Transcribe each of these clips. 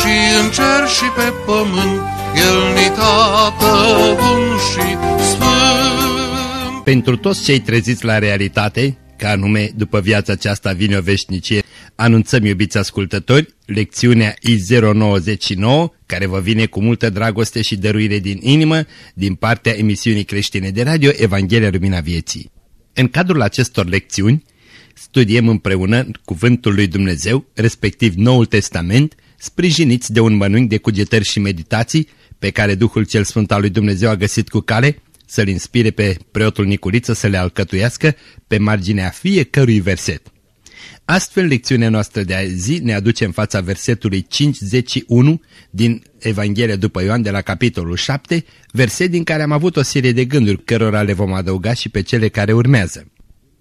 și în cer și pe pământ, El ni tată bun și sfânt. Pentru toți cei treziți la realitate, ca anume după viața aceasta vine o veșnicie, anunțăm, iubiți ascultători, lecțiunea I099, care vă vine cu multă dragoste și dăruire din inimă, din partea emisiunii creștine de radio Evanghelia Lumina Vieții. În cadrul acestor lecțiuni, studiem împreună Cuvântul lui Dumnezeu, respectiv Noul Testament, sprijiniți de un mănânc de cugetări și meditații pe care Duhul cel Sfânt al lui Dumnezeu a găsit cu cale să-l inspire pe preotul Nicuriță să le alcătuiască pe marginea fiecărui verset. Astfel, lecțiunea noastră de azi ne aduce în fața versetului 51 din Evanghelia după Ioan de la capitolul 7, verset din care am avut o serie de gânduri, cărora le vom adăuga și pe cele care urmează.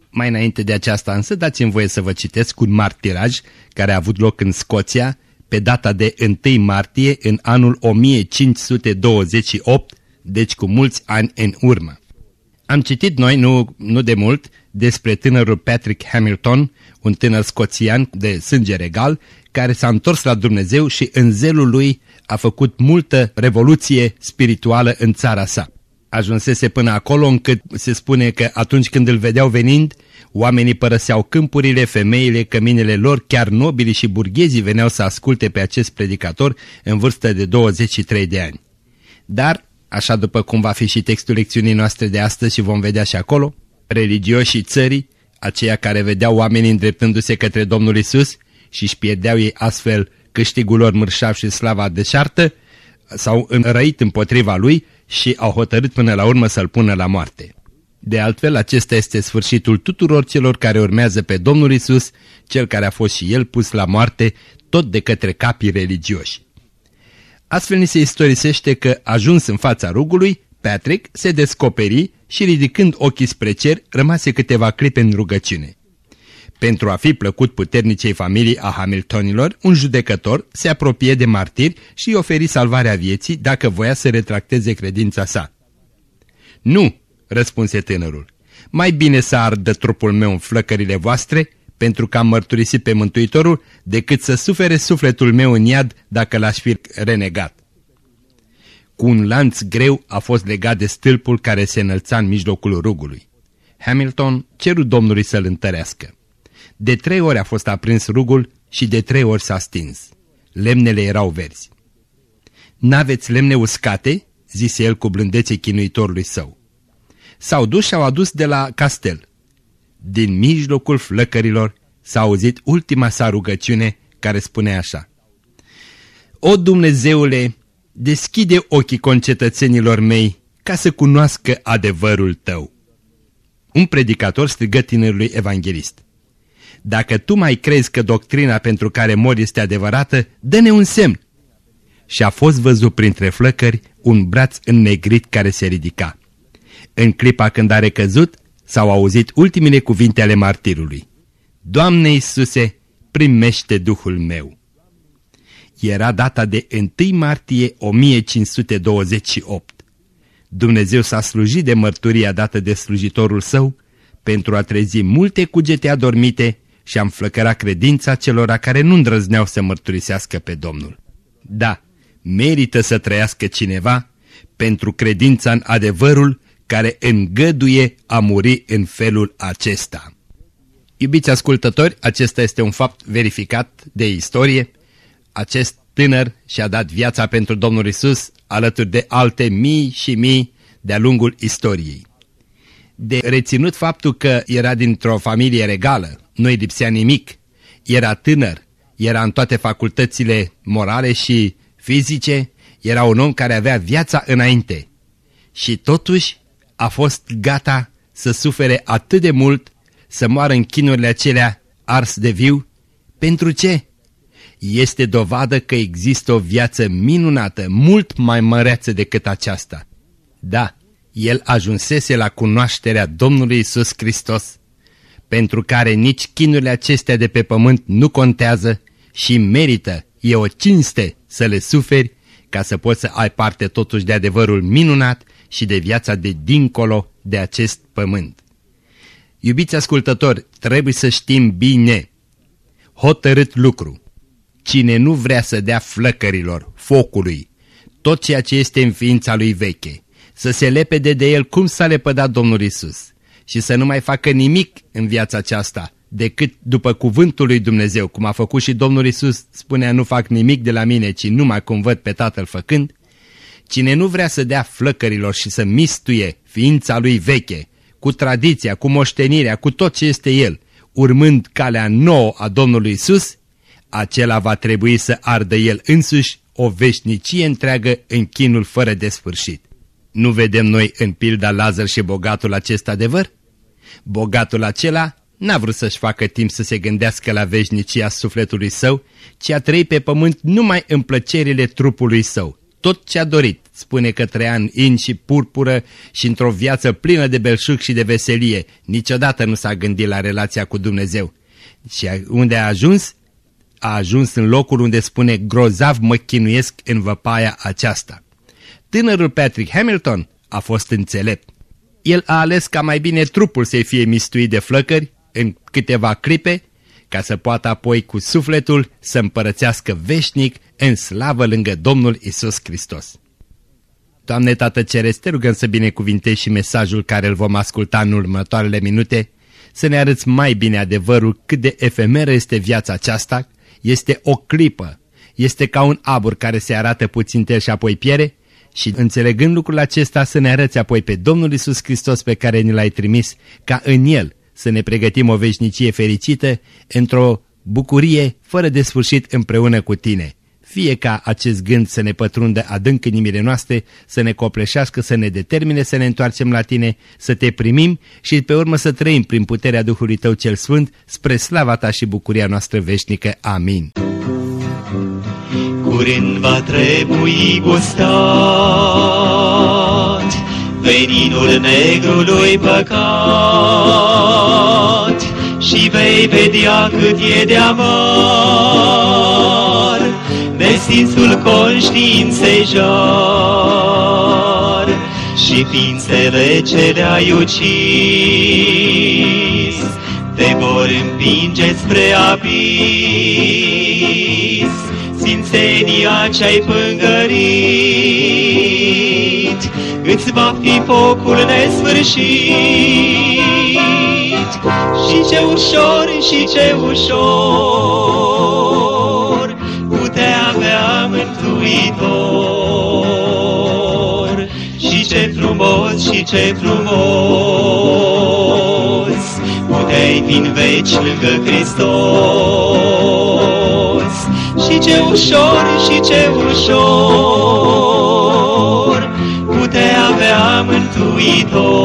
Mai înainte de aceasta însă dați-mi voie să vă citesc un martiraj care a avut loc în Scoția pe data de 1 martie în anul 1528, deci cu mulți ani în urmă. Am citit noi, nu, nu de mult, despre tânărul Patrick Hamilton, un tânăr scoțian de sânge regal, care s-a întors la Dumnezeu și în zelul lui a făcut multă revoluție spirituală în țara sa. Ajunsese până acolo încât se spune că atunci când îl vedeau venind, oamenii părăseau câmpurile, femeile, căminele lor, chiar nobilii și burghezii veneau să asculte pe acest predicator în vârstă de 23 de ani. Dar, așa după cum va fi și textul lecțiunii noastre de astăzi și vom vedea și acolo, religioșii țării, aceia care vedeau oamenii îndreptându-se către Domnul Isus și își pierdeau ei astfel câștigul lor mărșav și slava deșartă, s-au înrăit împotriva lui și au hotărât până la urmă să-l pună la moarte. De altfel, acesta este sfârșitul tuturor celor care urmează pe Domnul Isus, cel care a fost și el pus la moarte, tot de către capii religioși. Astfel ni se istorisește că, ajuns în fața rugului, Patrick se descoperi și ridicând ochii spre cer, rămase câteva clipe în rugăciune. Pentru a fi plăcut puternicei familii a Hamiltonilor, un judecător se apropie de martiri și îi oferi salvarea vieții dacă voia să retracteze credința sa. Nu, răspunse tânărul, mai bine să ardă trupul meu în flăcările voastre, pentru că am mărturisit pe Mântuitorul, decât să sufere sufletul meu în iad dacă l-aș fi renegat. Cu un lanț greu a fost legat de stâlpul care se înălța în mijlocul rugului. Hamilton ceru Domnului să-l întărească. De trei ori a fost aprins rugul și de trei ori s-a stins. Lemnele erau verzi. N-aveți lemne uscate?" zise el cu blândețe chinuitorului său. S-au dus și au adus de la castel. Din mijlocul flăcărilor s-a auzit ultima sa rugăciune care spune așa. O Dumnezeule, deschide ochii concetățenilor mei ca să cunoască adevărul tău. Un predicator strigă tinerului evanghelist. Dacă tu mai crezi că doctrina pentru care mori este adevărată, dă-ne un semn. Și a fost văzut printre flăcări un braț înnegrit care se ridica. În clipa când a recăzut, s-au auzit ultimele cuvinte ale martirului. Doamne Iisuse, primește Duhul meu! Era data de 1 martie 1528. Dumnezeu s-a slujit de mărturia dată de slujitorul său pentru a trezi multe cugete adormite și a înflăcăra credința celora care nu îndrăzneau să mărturisească pe Domnul. Da, merită să trăiască cineva pentru credința în adevărul care îngăduie a muri în felul acesta. Iubiți ascultători, acesta este un fapt verificat de istorie. Acest tânăr și-a dat viața pentru Domnul Isus alături de alte mii și mii de-a lungul istoriei. De reținut faptul că era dintr-o familie regală, nu-i lipsea nimic, era tânăr, era în toate facultățile morale și fizice, era un om care avea viața înainte. Și totuși a fost gata să sufere atât de mult, să moară în chinurile acelea ars de viu? Pentru ce? este dovadă că există o viață minunată, mult mai măreață decât aceasta. Da, el ajunsese la cunoașterea Domnului Isus Hristos, pentru care nici chinurile acestea de pe pământ nu contează și merită, e o cinste să le suferi ca să poți să ai parte totuși de adevărul minunat și de viața de dincolo de acest pământ. Iubiți ascultători, trebuie să știm bine, hotărât lucru, cine nu vrea să dea flăcărilor, focului, tot ceea ce este în ființa lui veche, să se lepede de el cum s-a lepădat Domnul Isus și să nu mai facă nimic în viața aceasta decât după cuvântul lui Dumnezeu, cum a făcut și Domnul Isus, spunea nu fac nimic de la mine, ci numai cum văd pe Tatăl făcând, cine nu vrea să dea flăcărilor și să mistuie ființa lui veche, cu tradiția, cu moștenirea, cu tot ce este el, urmând calea nouă a Domnului Isus, acela va trebui să ardă el însuși o veșnicie întreagă în chinul fără de sfârșit. Nu vedem noi în pilda Lazar și bogatul acest adevăr? Bogatul acela n-a vrut să-și facă timp să se gândească la veșnicia sufletului său, ci a trăit pe pământ numai în plăcerile trupului său. Tot ce a dorit, spune că trăia în in și purpură și într-o viață plină de belșug și de veselie. Niciodată nu s-a gândit la relația cu Dumnezeu. Și unde a ajuns? A ajuns în locul unde spune grozav mă chinuiesc în văpaia aceasta. Tânărul Patrick Hamilton a fost înțelept. El a ales ca mai bine trupul să fie mistuit de flăcări în câteva clipe, ca să poată apoi cu sufletul să împărățească veșnic în slavă lângă Domnul Isus Hristos. Doamne Tată Ceresc, te rugăm să binecuvintești și mesajul care îl vom asculta în următoarele minute, să ne arăți mai bine adevărul cât de efemeră este viața aceasta, este o clipă, este ca un abur care se arată puțin tel și apoi piere, și înțelegând lucrul acesta să ne arăți apoi pe Domnul Isus Hristos pe care ne l-ai trimis, ca în El să ne pregătim o veșnicie fericită într-o bucurie fără de sfârșit împreună cu tine. Fie ca acest gând să ne pătrundă adânc în inimile noastre, să ne copleșească, să ne determine să ne întoarcem la tine, să te primim și pe urmă să trăim prin puterea Duhului Tău cel Sfânt, spre slava Ta și bucuria noastră veșnică. Amin. Curând va trebui gustat veninul negrului păcat. Și vei vedea cât e de amar nesinsul conștiinței jar și ființele ce le-ai ucis te vor împinge spre abis sfințenia ce-ai pângărit, îți va fi focul nesfârșit. Și ce ușor, și ce ușor, putea avea mântuitor. Și ce frumos, și ce frumos, puteai fi în veci lângă Hristos și ce ușor, și ce ușor putea avea mântuitor.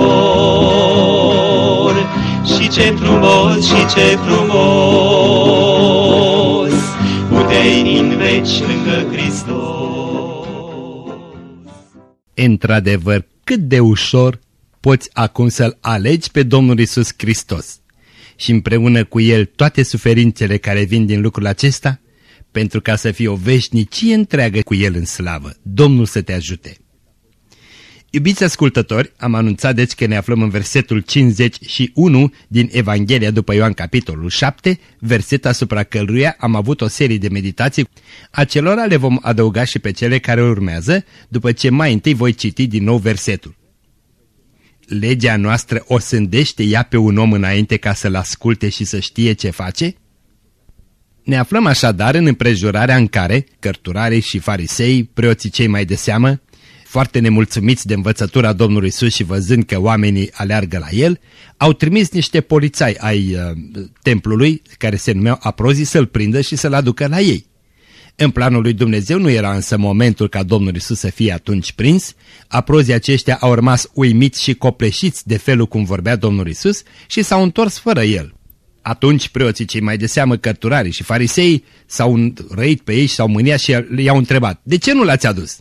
Și ce frumos, și ce frumos puteai în veci lângă Hristos. Într-adevăr, cât de ușor poți acum să-L alegi pe Domnul Isus Hristos și împreună cu El toate suferințele care vin din lucrul acesta, pentru ca să fie o veșnicie întreagă cu El în slavă. Domnul să te ajute! Iubiți ascultători, am anunțat deci că ne aflăm în versetul 51 din Evanghelia după Ioan capitolul 7, verset asupra căruia am avut o serie de meditații. Acelora le vom adăuga și pe cele care urmează, după ce mai întâi voi citi din nou versetul. Legea noastră o sândește ea pe un om înainte ca să-l asculte și să știe ce face? Ne aflăm așadar în împrejurarea în care cărturarii și farisei, preoții cei mai de seamă, foarte nemulțumiți de învățătura Domnului Isus și văzând că oamenii aleargă la el, au trimis niște polițai ai uh, templului, care se numeau aprozii, să-l prindă și să-l aducă la ei. În planul lui Dumnezeu nu era însă momentul ca Domnul Isus să fie atunci prins, aprozii aceștia au rămas uimiți și copleșiți de felul cum vorbea Domnul Isus și s-au întors fără el. Atunci preoții cei mai de seamă cărturarii și farisei s-au răit pe ei și s-au mâniat și i-au întrebat, de ce nu l-ați adus?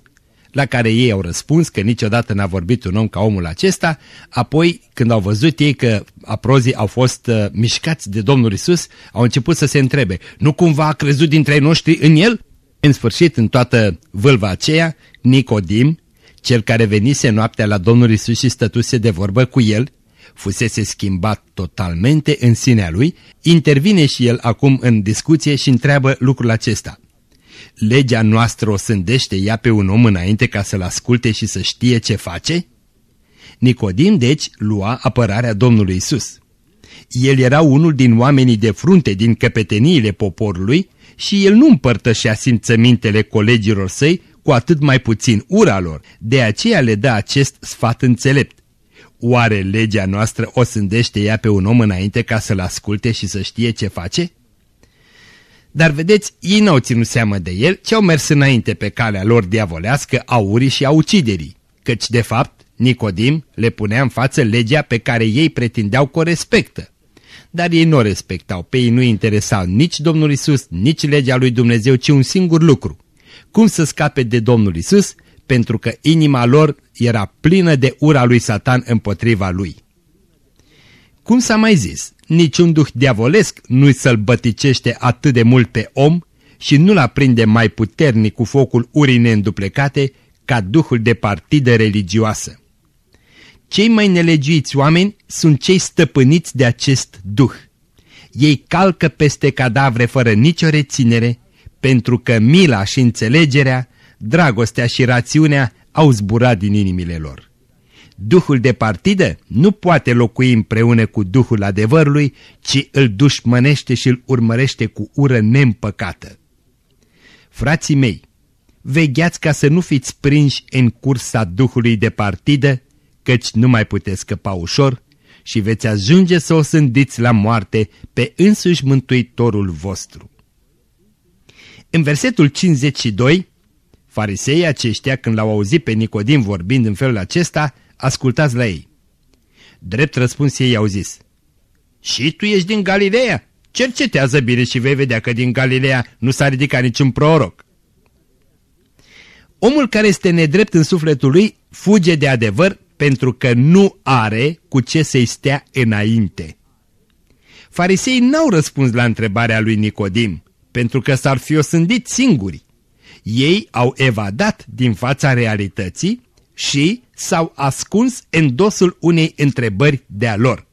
La care ei au răspuns că niciodată n-a vorbit un om ca omul acesta, apoi când au văzut ei că aprozii au fost uh, mișcați de Domnul Isus, au început să se întrebe, nu cumva a crezut dintre ei noștri în el? În sfârșit, în toată vâlva aceea, Nicodim, cel care venise noaptea la Domnul Isus și stătuse de vorbă cu el, fusese schimbat totalmente în sinea lui, intervine și el acum în discuție și întreabă lucrul acesta. Legea noastră o sândește ea pe un om înainte ca să-l asculte și să știe ce face? Nicodim, deci, lua apărarea Domnului Isus. El era unul din oamenii de frunte din căpeteniile poporului și el nu împărtășea simțămintele colegilor săi, cu atât mai puțin ura lor, de aceea le dă acest sfat înțelept. Oare legea noastră o sândește ea pe un om înainte ca să-l asculte și să știe ce face? Dar vedeți, ei n-au ținut seamă de el, ci au mers înainte pe calea lor diavolească a urii și a uciderii, căci de fapt Nicodim le punea în față legea pe care ei pretindeau că o respectă. Dar ei nu o respectau, pe ei nu interesau nici Domnul Isus, nici legea lui Dumnezeu, ci un singur lucru. Cum să scape de Domnul Isus pentru că inima lor era plină de ura lui Satan împotriva lui. Cum s-a mai zis, niciun duh diavolesc nu-i sălbăticește atât de mult pe om și nu-l aprinde mai puternic cu focul urii neînduplecate ca duhul de partidă religioasă. Cei mai nelegiuiți oameni sunt cei stăpâniți de acest duh. Ei calcă peste cadavre fără nicio reținere, pentru că mila și înțelegerea dragostea și rațiunea au zburat din inimile lor. Duhul de partidă nu poate locui împreună cu Duhul adevărului, ci îl dușmănește și îl urmărește cu ură neîmpăcată. Frații mei, vegheați ca să nu fiți prinși în cursa Duhului de partidă, căci nu mai puteți scăpa ușor și veți ajunge să o sândiți la moarte pe însuși Mântuitorul vostru. În versetul 52 Fariseii aceștia, când l-au auzit pe Nicodim vorbind în felul acesta, ascultați la ei. Drept răspuns ei au zis, Și tu ești din Galileea? Cercetează bine și vei vedea că din Galileea nu s-a ridicat niciun proroc. Omul care este nedrept în sufletul lui fuge de adevăr pentru că nu are cu ce să-i stea înainte. Fariseii n-au răspuns la întrebarea lui Nicodim, pentru că s-ar fi osândit singuri ei au evadat din fața realității și s-au ascuns în dosul unei întrebări de-a lor.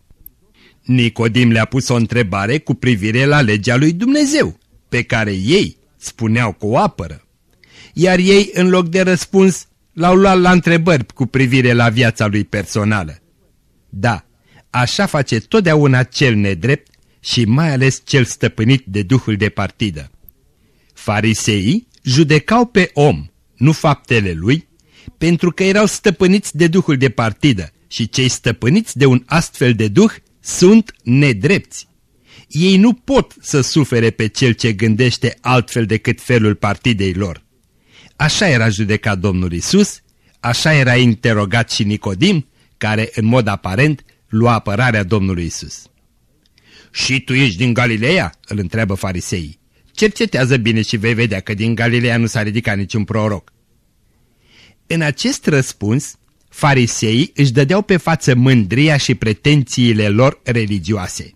Nicodim le-a pus o întrebare cu privire la legea lui Dumnezeu, pe care ei spuneau că o apără. Iar ei, în loc de răspuns, l-au luat la întrebări cu privire la viața lui personală. Da, așa face totdeauna cel nedrept și mai ales cel stăpânit de duhul de partidă. Fariseii judecau pe om, nu faptele lui, pentru că erau stăpâniți de duhul de partidă și cei stăpâniți de un astfel de duh sunt nedrepți. Ei nu pot să sufere pe cel ce gândește altfel decât felul partidei lor. Așa era judecat Domnul Isus, așa era interogat și Nicodim, care în mod aparent lua apărarea Domnului Isus. Și tu ești din Galileea?" îl întreabă fariseii. Cercetează bine și vei vedea că din Galileea nu s-a ridicat niciun proroc. În acest răspuns, fariseii își dădeau pe față mândria și pretențiile lor religioase.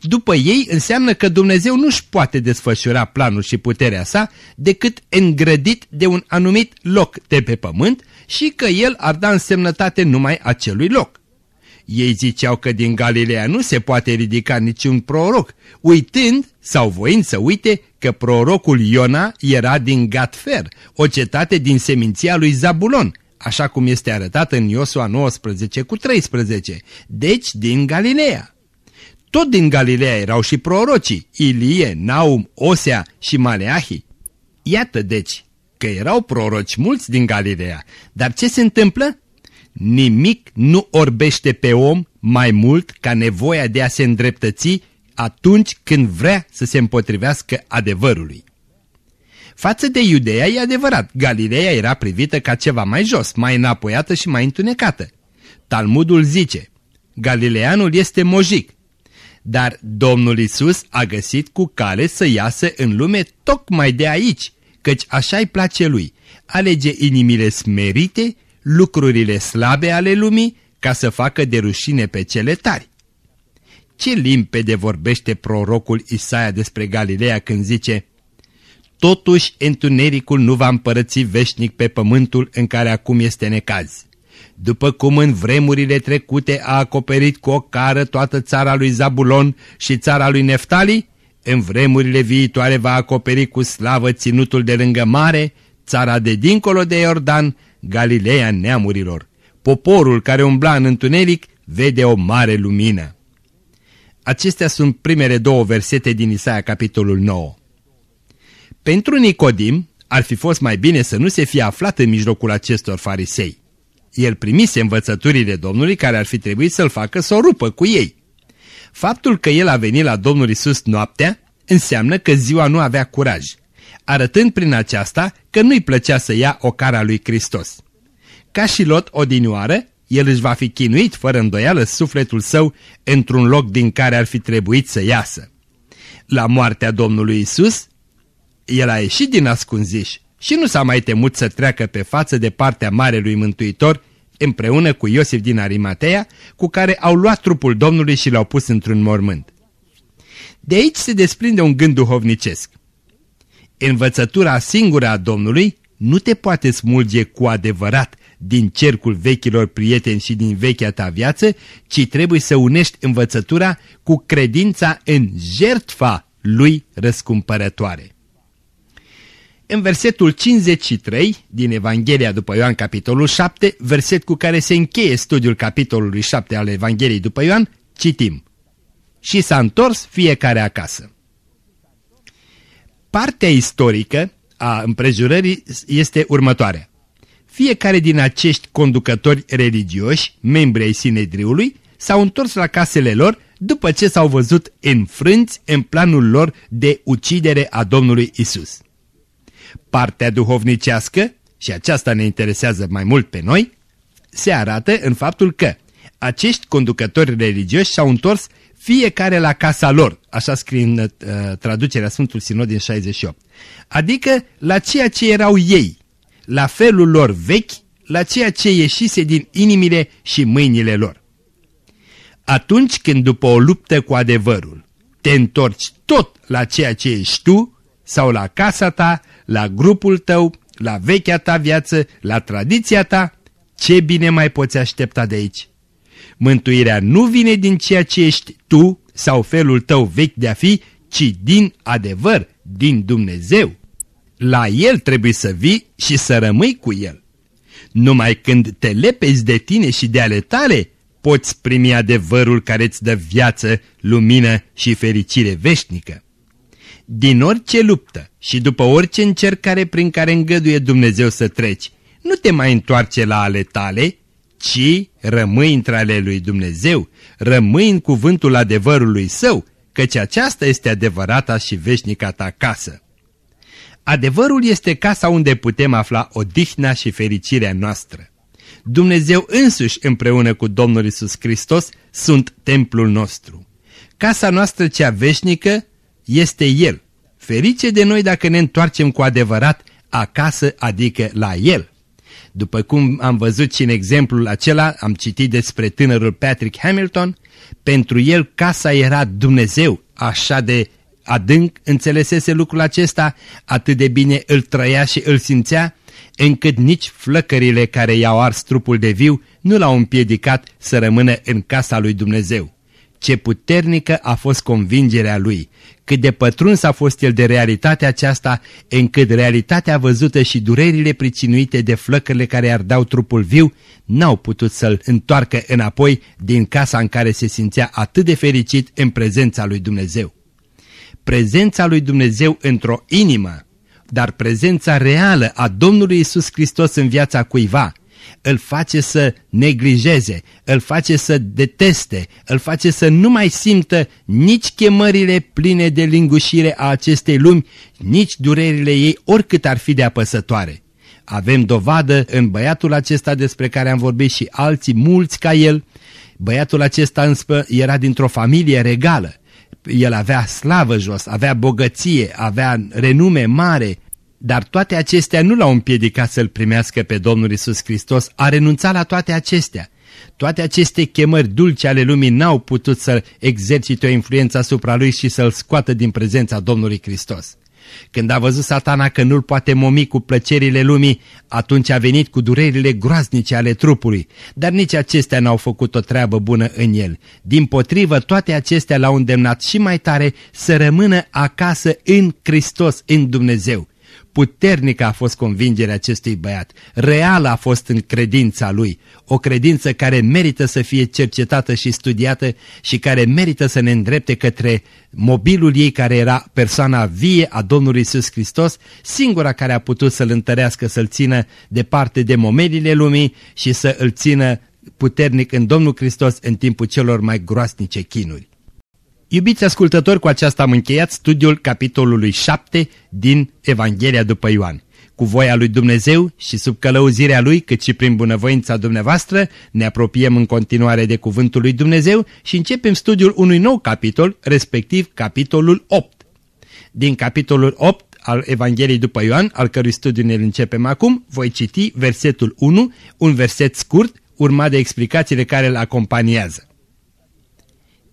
După ei înseamnă că Dumnezeu nu-și poate desfășura planul și puterea sa decât îngrădit de un anumit loc de pe pământ și că el ar da însemnătate numai acelui loc. Ei ziceau că din Galileea nu se poate ridica niciun proroc, uitând sau voind să uite că prorocul Iona era din Gatfer, o cetate din seminția lui Zabulon, așa cum este arătat în Iosua 19 cu 13, deci din Galileea. Tot din Galileea erau și prorocii, Ilie, Naum, Osea și Maleahi. Iată deci că erau proroci mulți din Galileea, dar ce se întâmplă? Nimic nu orbește pe om mai mult ca nevoia de a se îndreptăți atunci când vrea să se împotrivească adevărului. Față de Iudeea e adevărat, Galileea era privită ca ceva mai jos, mai înapoiată și mai întunecată. Talmudul zice, Galileanul este mojic, Dar Domnul Isus a găsit cu cale să iasă în lume tocmai de aici, căci așa-i place lui. Alege inimile smerite, lucrurile slabe ale lumii, ca să facă de rușine pe cele tari. Ce limpede vorbește prorocul Isaia despre Galileea când zice Totuși întunericul nu va împărăți veșnic pe pământul în care acum este necaz. După cum în vremurile trecute a acoperit cu o cară toată țara lui Zabulon și țara lui Neftali, în vremurile viitoare va acoperi cu slavă ținutul de lângă mare, țara de dincolo de Iordan, Galileea neamurilor. Poporul care umbla în întuneric vede o mare lumină. Acestea sunt primele două versete din Isaia, capitolul 9. Pentru Nicodim ar fi fost mai bine să nu se fie aflat în mijlocul acestor farisei. El primise învățăturile Domnului care ar fi trebuit să-l facă să o rupă cu ei. Faptul că el a venit la Domnul Isus noaptea înseamnă că ziua nu avea curaj, arătând prin aceasta că nu-i plăcea să ia o cara lui Hristos. Ca și Lot odinioară, el își va fi chinuit fără îndoială sufletul său într-un loc din care ar fi trebuit să iasă. La moartea Domnului Isus, el a ieșit din ascunziș și nu s-a mai temut să treacă pe față de partea Marelui Mântuitor împreună cu Iosif din Arimatea, cu care au luat trupul Domnului și l-au pus într-un mormânt. De aici se desprinde un gând duhovnicesc. Învățătura singură a Domnului nu te poate smulge cu adevărat din cercul vechilor prieteni și din vechea ta viață, ci trebuie să unești învățătura cu credința în jertfa lui răscumpărătoare. În versetul 53 din Evanghelia după Ioan capitolul 7, verset cu care se încheie studiul capitolului 7 al Evangheliei după Ioan, citim Și s-a întors fiecare acasă. Partea istorică a împrejurării este următoarea. Fiecare din acești conducători religioși, membri ai Sinedriului, s-au întors la casele lor după ce s-au văzut înfrânți în planul lor de ucidere a Domnului Isus. Partea duhovnicească, și aceasta ne interesează mai mult pe noi, se arată în faptul că acești conducători religioși s-au întors fiecare la casa lor, așa scrie în uh, traducerea Sfântul Sinod din 68, adică la ceea ce erau ei, la felul lor vechi, la ceea ce ieșise din inimile și mâinile lor. Atunci când după o luptă cu adevărul te întorci tot la ceea ce ești tu sau la casa ta, la grupul tău, la vechea ta viață, la tradiția ta, ce bine mai poți aștepta de aici? Mântuirea nu vine din ceea ce ești tu sau felul tău vechi de a fi, ci din adevăr, din Dumnezeu. La El trebuie să vii și să rămâi cu El. Numai când te lepezi de tine și de ale tale, poți primi adevărul care îți dă viață, lumină și fericire veșnică. Din orice luptă și după orice încercare prin care îngăduie Dumnezeu să treci, nu te mai întoarce la ale tale, ci rămâi între ale lui Dumnezeu, rămâi în cuvântul adevărului său, căci aceasta este adevărata și veșnica ta casă. Adevărul este casa unde putem afla odihna și fericirea noastră. Dumnezeu însuși împreună cu Domnul Isus Hristos sunt templul nostru. Casa noastră cea veșnică este El. Ferice de noi dacă ne întoarcem cu adevărat acasă, adică la El. După cum am văzut și în exemplul acela, am citit despre tânărul Patrick Hamilton, pentru el casa era Dumnezeu, așa de adânc înțelesese lucrul acesta, atât de bine îl trăia și îl simțea, încât nici flăcările care i-au ars trupul de viu nu l-au împiedicat să rămână în casa lui Dumnezeu. Ce puternică a fost convingerea lui, cât de pătruns a fost el de realitatea aceasta, încât realitatea văzută și durerile pricinuite de flăcările care ardau trupul viu n-au putut să-l întoarcă înapoi din casa în care se simțea atât de fericit în prezența lui Dumnezeu. Prezența lui Dumnezeu într-o inimă, dar prezența reală a Domnului Isus Hristos în viața cuiva, îl face să neglijeze, îl face să deteste, îl face să nu mai simtă nici chemările pline de lingușire a acestei lumi, nici durerile ei oricât ar fi de apăsătoare. Avem dovadă în băiatul acesta despre care am vorbit și alții mulți ca el, Băiatul acesta însă era dintr-o familie regală. El avea slavă jos, avea bogăție, avea renume mare, dar toate acestea nu l-au împiedicat să-L primească pe Domnul Isus Hristos, a renunțat la toate acestea. Toate aceste chemări dulce ale lumii n-au putut să exercite o influență asupra lui și să-l scoată din prezența Domnului Hristos. Când a văzut satana că nu-l poate momi cu plăcerile lumii, atunci a venit cu durerile groaznice ale trupului, dar nici acestea n-au făcut o treabă bună în el. Din potrivă, toate acestea l-au îndemnat și mai tare să rămână acasă în Hristos, în Dumnezeu. Puternică a fost convingerea acestui băiat, reală a fost în credința lui, o credință care merită să fie cercetată și studiată și care merită să ne îndrepte către mobilul ei care era persoana vie a Domnului Isus Hristos, singura care a putut să-l întărească, să-l țină departe de momelile lumii și să îl țină puternic în Domnul Hristos în timpul celor mai groasnice chinuri. Iubiți ascultători, cu aceasta am încheiat studiul capitolului 7 din Evanghelia după Ioan. Cu voia lui Dumnezeu și sub călăuzirea lui, cât și prin bunăvoința dumneavoastră, ne apropiem în continuare de cuvântul lui Dumnezeu și începem studiul unui nou capitol, respectiv capitolul 8. Din capitolul 8 al Evangheliei după Ioan, al cărui studiu ne începem acum, voi citi versetul 1, un verset scurt, urmat de explicațiile care îl acompaniază.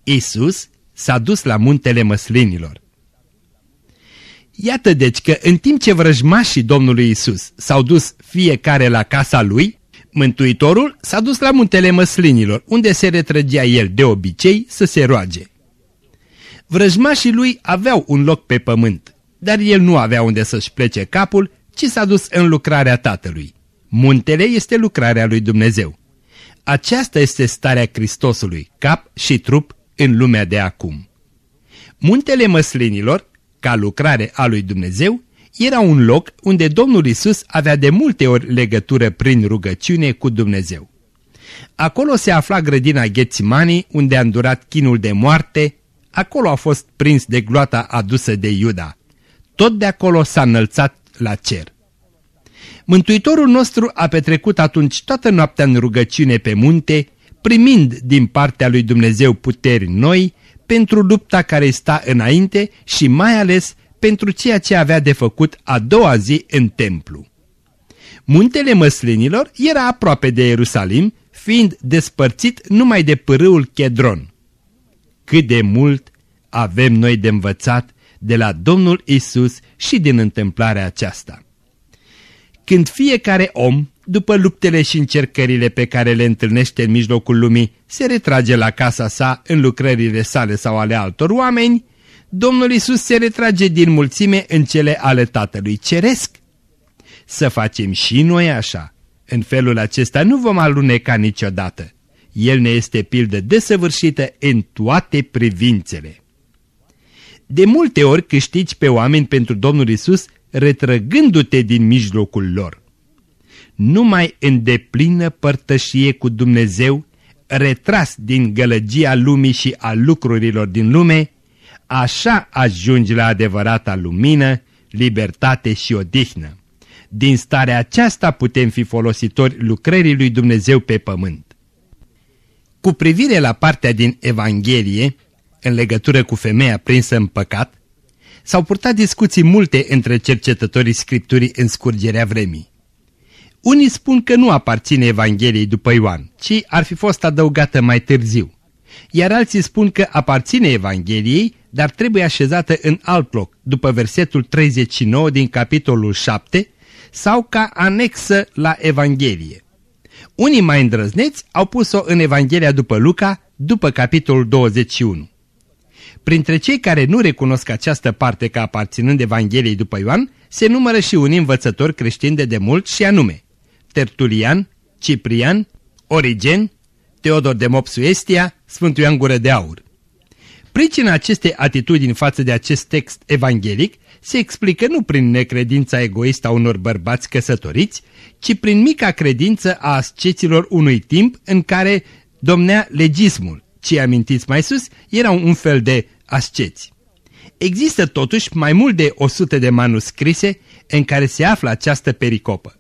Isus s-a dus la muntele măslinilor. Iată deci că în timp ce vrăjmașii Domnului Isus s-au dus fiecare la casa lui, Mântuitorul s-a dus la muntele măslinilor, unde se retrăgea el de obicei să se roage. Vrăjmașii lui aveau un loc pe pământ, dar el nu avea unde să-și plece capul, ci s-a dus în lucrarea Tatălui. Muntele este lucrarea lui Dumnezeu. Aceasta este starea Hristosului, cap și trup în lumea de acum. Muntele măslinilor, ca lucrare a lui Dumnezeu, era un loc unde Domnul Isus avea de multe ori legătură prin rugăciune cu Dumnezeu. Acolo se afla grădina Ghețimanii, unde a îndurat chinul de moarte, acolo a fost prins de gloata adusă de Iuda. Tot de acolo s-a înălțat la cer. Mântuitorul nostru a petrecut atunci toată noaptea în rugăciune pe munte, primind din partea lui Dumnezeu puteri noi pentru lupta care sta înainte și mai ales pentru ceea ce avea de făcut a doua zi în templu. Muntele măslinilor era aproape de Ierusalim, fiind despărțit numai de pârâul Chedron. Cât de mult avem noi de învățat de la Domnul Isus și din întâmplarea aceasta. Când fiecare om după luptele și încercările pe care le întâlnește în mijlocul lumii, se retrage la casa sa în lucrările sale sau ale altor oameni, Domnul Isus se retrage din mulțime în cele ale Tatălui Ceresc. Să facem și noi așa. În felul acesta nu vom aluneca niciodată. El ne este pildă desăvârșită în toate privințele. De multe ori câștigi pe oameni pentru Domnul Isus retrăgându-te din mijlocul lor numai în deplină părtășie cu Dumnezeu, retras din gălăgia lumii și a lucrurilor din lume, așa ajungi la adevărata lumină, libertate și odihnă. Din starea aceasta putem fi folositori lucrării lui Dumnezeu pe pământ. Cu privire la partea din Evanghelie, în legătură cu femeia prinsă în păcat, s-au purtat discuții multe între cercetătorii Scripturii în scurgerea vremii. Unii spun că nu aparține Evangheliei după Ioan, ci ar fi fost adăugată mai târziu. Iar alții spun că aparține Evangheliei, dar trebuie așezată în alt loc, după versetul 39 din capitolul 7, sau ca anexă la Evanghelie. Unii mai îndrăzneți au pus-o în Evanghelia după Luca, după capitolul 21. Printre cei care nu recunosc această parte ca aparținând Evangheliei după Ioan, se numără și unii învățători creștini de demult și anume Tertulian, Ciprian, Origen, Teodor de Mopsuestia, Sfântul Ioan Gură de Aur. Pricina acestei atitudini față de acest text evanghelic se explică nu prin necredința egoistă a unor bărbați căsătoriți, ci prin mica credință a asceților unui timp în care domnea legismul, ce amintiți mai sus, era un fel de asceți. Există totuși mai mult de 100 de manuscrise în care se află această pericopă.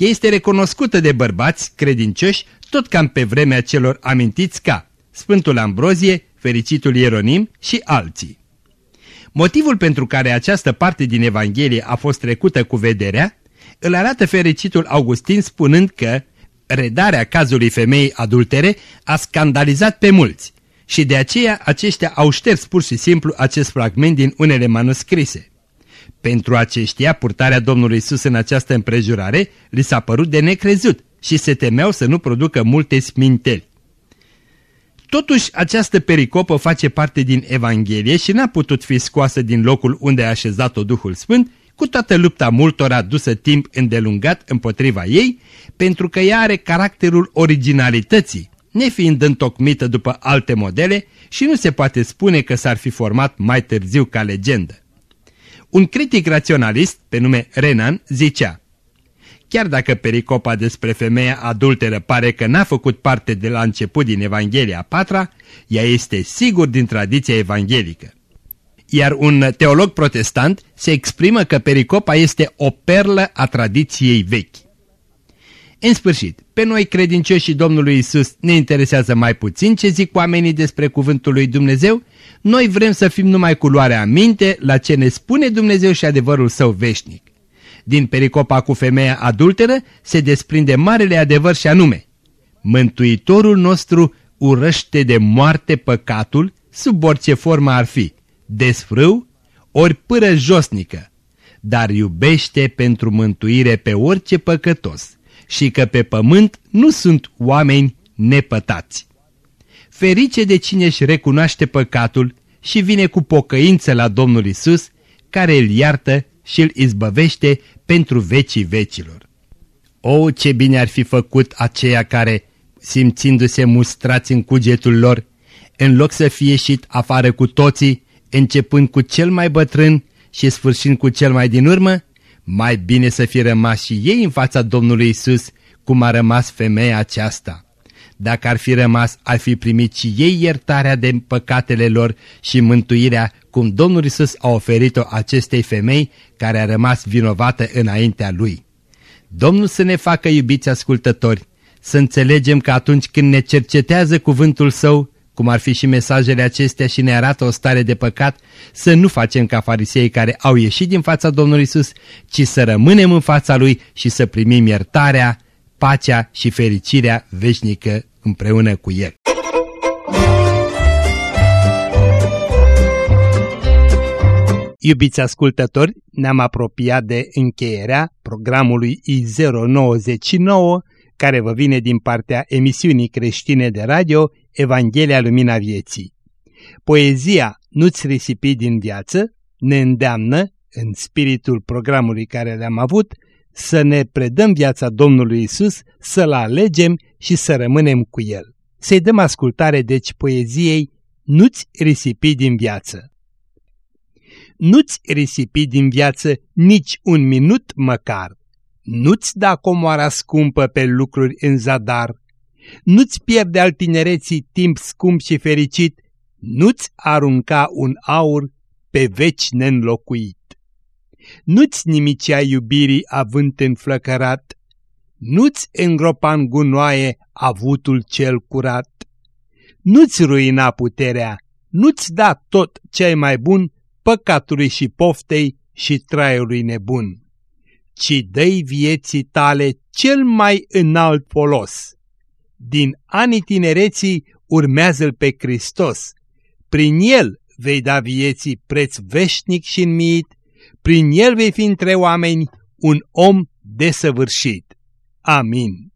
Ea este recunoscută de bărbați credincioși tot cam pe vremea celor amintiți ca Sfântul Ambrozie, Fericitul Ieronim și alții. Motivul pentru care această parte din Evanghelie a fost trecută cu vederea îl arată fericitul Augustin spunând că redarea cazului femeii adultere a scandalizat pe mulți și de aceea aceștia au șters pur și simplu acest fragment din unele manuscrise. Pentru aceștia, purtarea Domnului Isus în această împrejurare li s-a părut de necrezut și se temeau să nu producă multe sminteli. Totuși, această pericopă face parte din Evanghelie și n-a putut fi scoasă din locul unde a așezat-o Duhul Sfânt, cu toată lupta multora dusă timp îndelungat împotriva ei, pentru că ea are caracterul originalității, nefiind întocmită după alte modele și nu se poate spune că s-ar fi format mai târziu ca legendă. Un critic raționalist, pe nume Renan, zicea Chiar dacă pericopa despre femeia adulteră pare că n-a făcut parte de la început din Evanghelia patra, ea este sigur din tradiția evanghelică. Iar un teolog protestant se exprimă că pericopa este o perlă a tradiției vechi. În sfârșit, pe noi credincioșii Domnului Isus ne interesează mai puțin ce zic oamenii despre cuvântul lui Dumnezeu, noi vrem să fim numai cu luarea minte la ce ne spune Dumnezeu și adevărul său veșnic. Din pericopa cu femeia adulteră se desprinde marele adevăr și anume, Mântuitorul nostru urăște de moarte păcatul sub orice formă ar fi, desfrâu ori pără josnică, dar iubește pentru mântuire pe orice păcătos și că pe pământ nu sunt oameni nepătați. Ferice de cine își recunoaște păcatul și vine cu pocăință la Domnul Isus, care îl iartă și îl izbăvește pentru vecii vecilor. O, ce bine ar fi făcut aceia care, simțindu-se mustrați în cugetul lor, în loc să fie ieșit afară cu toții, începând cu cel mai bătrân și sfârșind cu cel mai din urmă, mai bine să fi rămas și ei în fața Domnului Isus, cum a rămas femeia aceasta. Dacă ar fi rămas, ar fi primit și ei iertarea de păcatele lor și mântuirea, cum Domnul Isus a oferit-o acestei femei care a rămas vinovată înaintea lui. Domnul să ne facă, iubiți ascultători, să înțelegem că atunci când ne cercetează cuvântul său, cum ar fi și mesajele acestea și ne arată o stare de păcat, să nu facem ca farisei care au ieșit din fața Domnului Isus, ci să rămânem în fața Lui și să primim iertarea, pacea și fericirea veșnică împreună cu El. Iubiți ascultători, ne-am apropiat de încheierea programului I099, care vă vine din partea emisiunii creștine de radio Evanghelia Lumina Vieții. Poezia Nu-ți risipi din viață ne îndeamnă, în spiritul programului care le-am avut, să ne predăm viața Domnului Isus, să-L alegem și să rămânem cu El. Să-i dăm ascultare deci poeziei Nu-ți risipi din viață. Nu-ți risipi din viață nici un minut măcar. Nu-ți da comoara scumpă pe lucruri în zadar. Nu-ți pierde al tinereții timp scump și fericit. Nu-ți arunca un aur pe veci neînlocuit. Nu-ți nimicea iubirii avânt înflăcărat, Nu-ți îngropa în gunoaie avutul cel curat, Nu-ți ruina puterea, nu-ți da tot ce mai bun păcatului și poftei și traiului nebun, ci dă vieții tale cel mai înalt folos. Din anii tinereții urmează-L pe Hristos, prin El vei da vieții preț veșnic și înmiit, prin el vei fi între oameni un om desăvârșit. Amin.